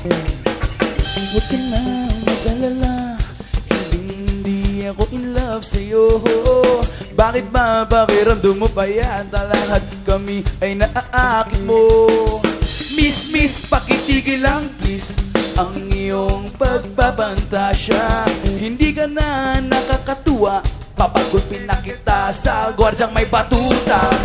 Huwag ka na mag-alala. Hindi ako in love sa'yo. Bakit ba pakiramdam mo pa yata Lahat kami ay naaakit mo. Miss, miss, pakitigil lang please. Ang iyong pagpapantasya Hindi ka na nakakatuwa. Papagulpin na kita sa gwardyang may batuta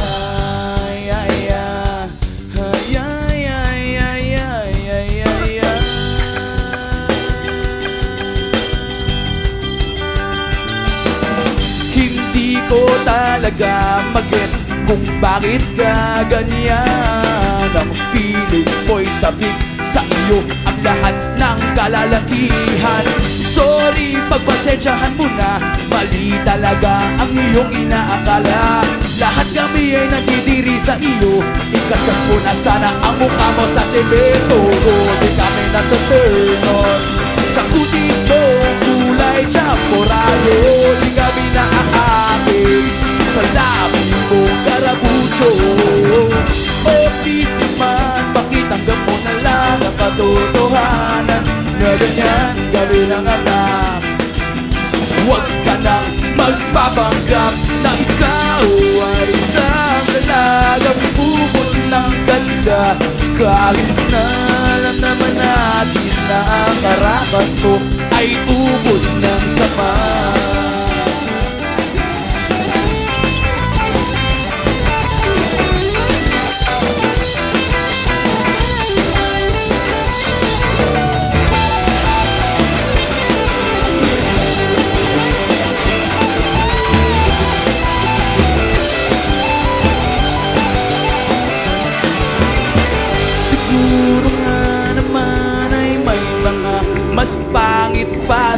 ko talaga magets kung bakit ka ganyan. Ang feeling ko'y sabik sa iyo ang lahat ng kalalakihan. Sorry, pagpasensyahan mo na. Mali talaga ang iyong inaakala. Lahat kami ay nagdidiri sa iyo. Ikaskas mo na sana ang mukha mo sa semento anak Huwag ka nang magpapanggap Na ikaw ay isang dalagang bubot ng ganda. Kahit na alam naman natin na ang karakas mo Ay ubod ng sama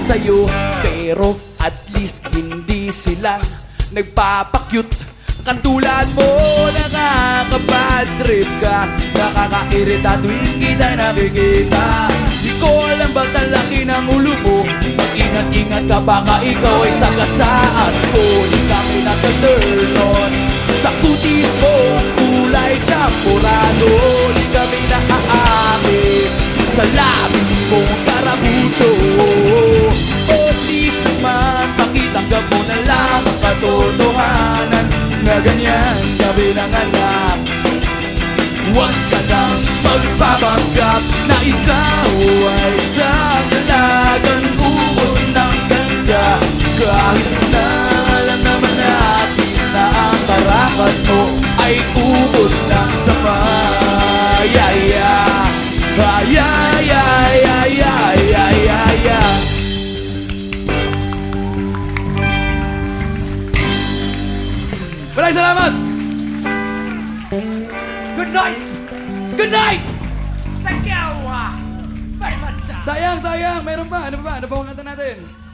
sa'yo Pero at least hindi sila nagpapakyut. Katulad mo, nakakabad trip ka Nakakairita tuwing kita nakikita. Di ko alam ba't ang laki ng ulo mo. Mag-ingat-ingat ka baka ikaw ay sagasaan ko. Di kami nag-turn on Sa kutis mo, kulay champorado Di kami naaakit Sa labi mong karabucho katotohanan na ganyan kami ng anak. Huwag ka nang Good night! Good night! Thank you! Very much! Sayang, sayang! Meron pa! Ano pa? Ano pa ang?